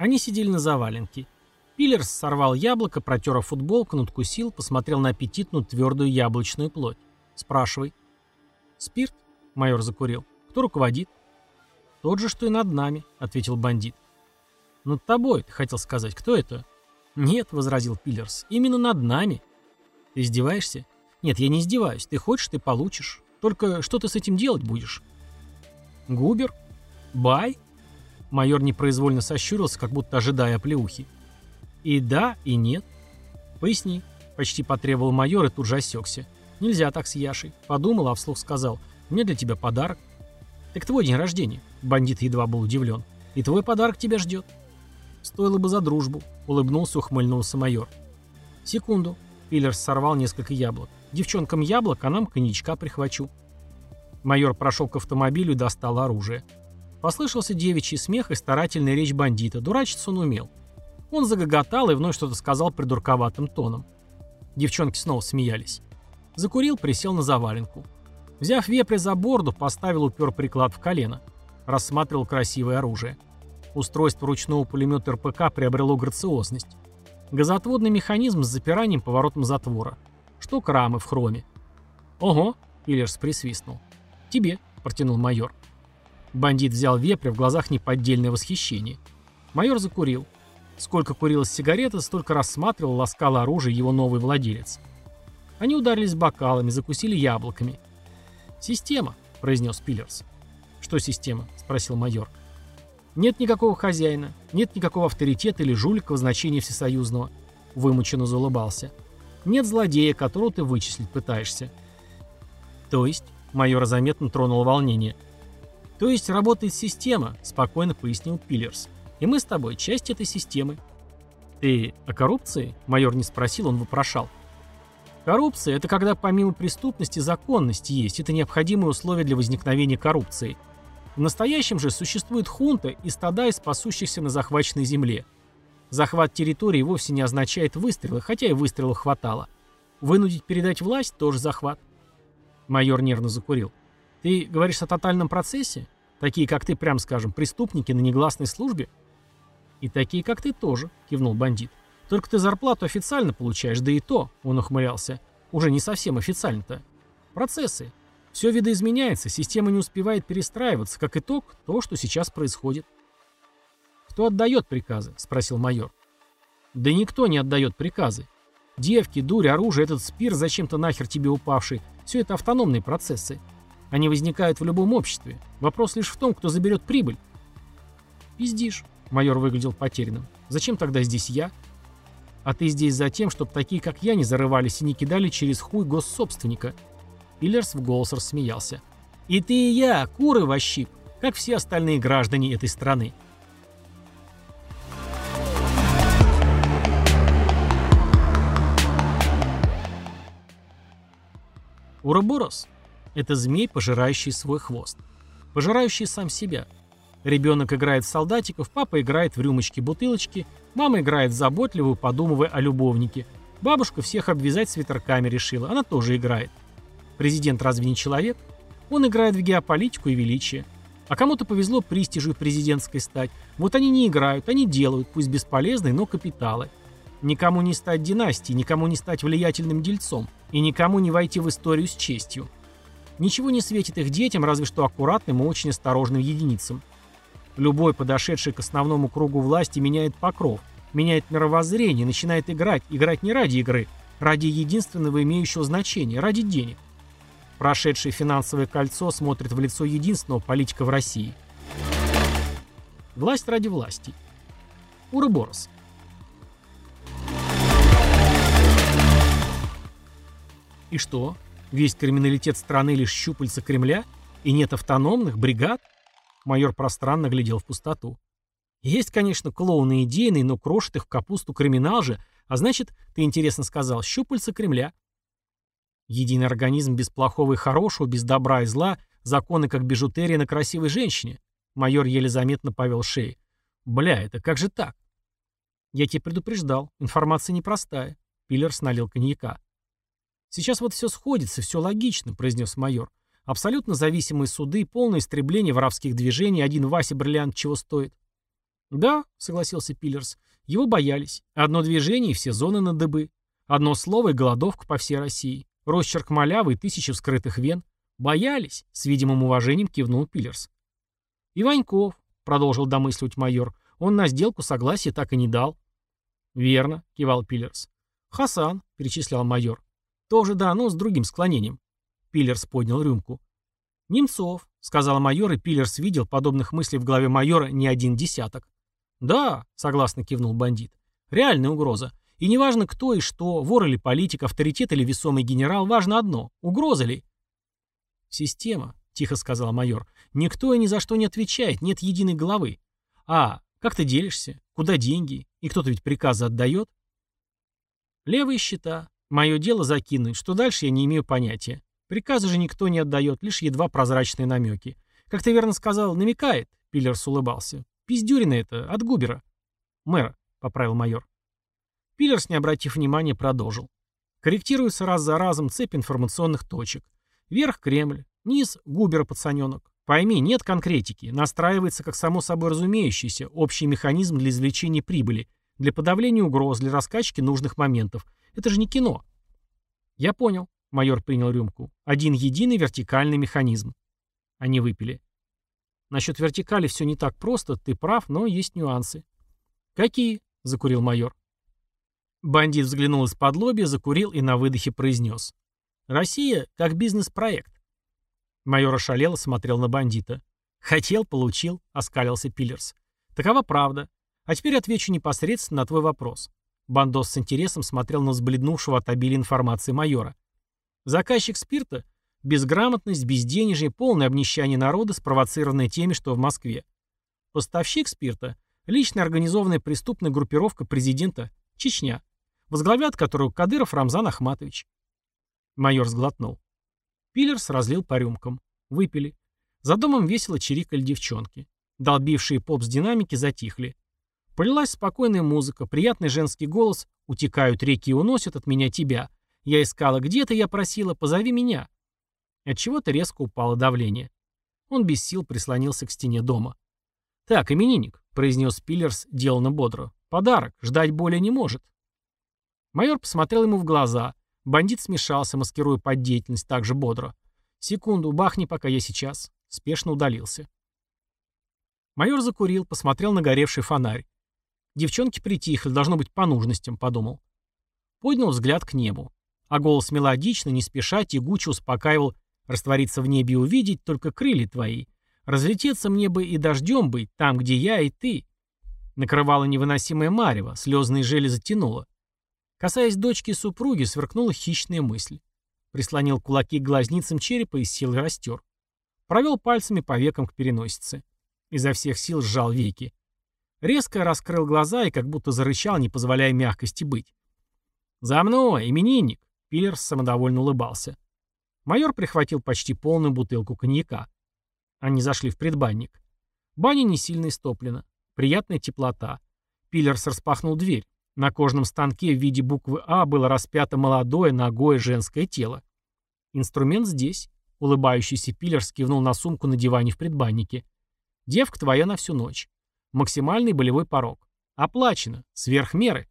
Они сидели на заваленке. Пиллерс сорвал яблоко, протер футболку, надкусил, посмотрел на аппетитную твердую яблочную плоть. «Спрашивай». «Спирт?» — майор закурил. «Кто руководит?» «Тот же, что и над нами», — ответил бандит. «Над тобой, ты хотел сказать. Кто это?» «Нет», — возразил Пиллерс, — «именно над нами». «Ты издеваешься?» «Нет, я не издеваюсь. Ты хочешь, ты получишь. Только что ты с этим делать будешь?» «Губер? Бай?» Майор непроизвольно сощурился, как будто ожидая оплеухи. «И да, и нет». «Поясни», — почти потребовал майор и тут же осекся. «Нельзя так с Яшей». Подумал, а вслух сказал. «У меня для тебя подарок». «Так твой день рождения». Бандит едва был удивлен. «И твой подарок тебя ждет». «Стоило бы за дружбу», — улыбнулся, ухмыльнулся майор. «Секунду». Пиллерс сорвал несколько яблок. «Девчонкам яблок, а нам коньячка прихвачу». Майор прошел к автомобилю и достал оружие. Послышался девичий смех и старательная речь бандита. Дурачиться он умел. Он загоготал и вновь что-то сказал придурковатым тоном. Девчонки снова смеялись. Закурил, присел на заваленку. Взяв вепря за борду, поставил упер приклад в колено. Рассматривал красивое оружие. Устройство ручного пулемета РПК приобрело грациозность. Газоотводный механизм с запиранием поворотом затвора. Штука рамы в хроме. «Ого!» — Пиллерс присвистнул. «Тебе», — протянул майор. Бандит взял вепря, в глазах неподдельное восхищение. Майор закурил. Сколько курилась сигарета, столько рассматривал, ласкал оружие его новый владелец. Они ударились бокалами, закусили яблоками. «Система», — произнес Пиллерс. «Что система?» — спросил майор. «Нет никакого хозяина, нет никакого авторитета или жулика в значении всесоюзного», — вымученно заулыбался. «Нет злодея, которого ты вычислить пытаешься». «То есть?» — майора заметно тронуло волнение. «То есть работает система», — спокойно пояснил Пиллерс. И мы с тобой часть этой системы. Ты о коррупции? Майор не спросил, он вопрошал. Коррупция – это когда помимо преступности законность есть. Это необходимые условия для возникновения коррупции. В настоящем же существует хунта и стада из пасущихся на захваченной земле. Захват территории вовсе не означает выстрелы, хотя и выстрелов хватало. Вынудить передать власть – тоже захват. Майор нервно закурил. Ты говоришь о тотальном процессе? Такие, как ты, прям скажем, преступники на негласной службе – «И такие, как ты, тоже», — кивнул бандит. «Только ты зарплату официально получаешь, да и то», — он ухмылялся. «Уже не совсем официально-то. Процессы. Все видоизменяется, система не успевает перестраиваться. Как итог, то, что сейчас происходит». «Кто отдает приказы?» — спросил майор. «Да никто не отдает приказы. Девки, дурь, оружие, этот спир, зачем-то нахер тебе упавший — все это автономные процессы. Они возникают в любом обществе. Вопрос лишь в том, кто заберет прибыль». «Пиздишь», Майор выглядел потерянным. «Зачем тогда здесь я?» «А ты здесь за тем, чтобы такие, как я, не зарывались и не кидали через хуй госсобственника». Пиллерс в голос рассмеялся. «И ты и я, куры во щип, как все остальные граждане этой страны». Ураборос – это змей, пожирающий свой хвост. Пожирающий сам себя – Ребенок играет в солдатиков, папа играет в рюмочки-бутылочки, мама играет в заботливую, подумывая о любовнике. Бабушка всех обвязать свитерками решила, она тоже играет. Президент разве не человек? Он играет в геополитику и величие. А кому-то повезло престижу президентской стать. Вот они не играют, они делают, пусть бесполезные, но капиталы. Никому не стать династией, никому не стать влиятельным дельцом и никому не войти в историю с честью. Ничего не светит их детям, разве что аккуратным и очень осторожным единицам. Любой, подошедший к основному кругу власти, меняет покров, меняет мировоззрение, начинает играть. Играть не ради игры, ради единственного имеющего значения, ради денег. Прошедшее финансовое кольцо смотрит в лицо единственного политика в России. Власть ради власти. Ураборос. И что? Весь криминалитет страны лишь щупальца Кремля? И нет автономных, бригад? Майор пространно глядел в пустоту. Есть, конечно, клоуны идейные, но крошат их в капусту криминал же, а значит, ты интересно сказал, щупальца Кремля. Единый организм без плохого и хорошего, без добра и зла, законы как бижутерия на красивой женщине. Майор еле заметно повел шеи. Бля, это как же так? Я тебе предупреждал, информация непростая. Пиллерс налил коньяка. Сейчас вот все сходится, все логично, произнес майор. Абсолютно зависимые суды, полное истребление воровских движений, один Вася Бриллиант чего стоит. «Да», — согласился Пиллерс, — «его боялись. Одно движение и все зоны на дыбы. Одно слово и голодовка по всей России. Росчерк малявы и тысячи вскрытых вен. Боялись», — с видимым уважением кивнул Пиллерс. «Иваньков», — продолжил домысливать майор, — «он на сделку согласия так и не дал». «Верно», — кивал Пиллерс. «Хасан», — перечислял майор. «Тоже да, но с другим склонением». Пиллерс поднял рюмку. «Немцов», — сказал майор, и Пиллерс видел подобных мыслей в голове майора не один десяток. «Да», — согласно кивнул бандит, — «реальная угроза. И неважно кто и что, вор или политик, авторитет или весомый генерал, важно одно — угроза ли?» «Система», — тихо сказал майор. «Никто и ни за что не отвечает, нет единой головы. А, как ты делишься? Куда деньги? И кто-то ведь приказы отдает?» «Левые счета. Мое дело закинуть. Что дальше, я не имею понятия. Приказы же никто не отдает, лишь едва прозрачные намеки. Как ты верно сказал, намекает, Пиллерс улыбался. Пиздюрина это, от Губера. Мэра, поправил майор. Пиллерс, не обратив внимания, продолжил. Корректируется раз за разом цепь информационных точек. Верх — Кремль, низ — Губера пацаненок. Пойми, нет конкретики, настраивается как само собой разумеющийся общий механизм для извлечения прибыли, для подавления угроз, для раскачки нужных моментов. Это же не кино. Я понял, Майор принял рюмку. Один единый вертикальный механизм. Они выпили. Насчет вертикали все не так просто, ты прав, но есть нюансы. Какие? Закурил майор. Бандит взглянул из-под лобья, закурил и на выдохе произнес. Россия как бизнес-проект. Майор ошалел смотрел на бандита. «Хотел, получил», — оскалился Пиллерс. «Такова правда. А теперь отвечу непосредственно на твой вопрос». Бандос с интересом смотрел на взбледнувшего от обилия информации майора. Заказчик спирта – безграмотность, безденежье, полное обнищание народа, спровоцированное теми, что в Москве. Поставщик спирта – личная организованная преступная группировка президента Чечня, возглавляет которую Кадыров Рамзан Ахматович. Майор сглотнул. Пиллерс разлил по рюмкам. Выпили. За домом весело чирикали девчонки. Долбившие поп с динамики затихли. Полилась спокойная музыка, приятный женский голос «Утекают реки и уносят от меня тебя», я искала где-то, я просила, позови меня. От чего то резко упало давление. Он без сил прислонился к стене дома. «Так, именинник», — произнес Пиллерс деланно бодро. «Подарок, ждать более не может». Майор посмотрел ему в глаза. Бандит смешался, маскируя под деятельность так же бодро. «Секунду, бахни, пока я сейчас». Спешно удалился. Майор закурил, посмотрел на горевший фонарь. Девчонки притихли, должно быть, по нужностям, подумал. Поднял взгляд к небу. А голос мелодично, не спеша, тягуче успокаивал раствориться в небе и увидеть только крылья твои. Разлететься мне бы и дождем быть, там, где я и ты. Накрывала невыносимое марево, слезные железы тянуло. Касаясь дочки и супруги, сверкнула хищная мысль. Прислонил кулаки к глазницам черепа и силой растер. Провел пальцами по векам к переносице. Изо всех сил сжал веки. Резко раскрыл глаза и как будто зарычал, не позволяя мягкости быть. «За мной, именинник!» Пиллерс самодовольно улыбался. Майор прихватил почти полную бутылку коньяка. Они зашли в предбанник. Баня не сильно истоплена. Приятная теплота. Пиллерс распахнул дверь. На кожном станке в виде буквы «А» было распято молодое, ногое женское тело. Инструмент здесь. Улыбающийся Пиллерс кивнул на сумку на диване в предбаннике. Девка твоя на всю ночь. Максимальный болевой порог. Оплачено. Сверх меры.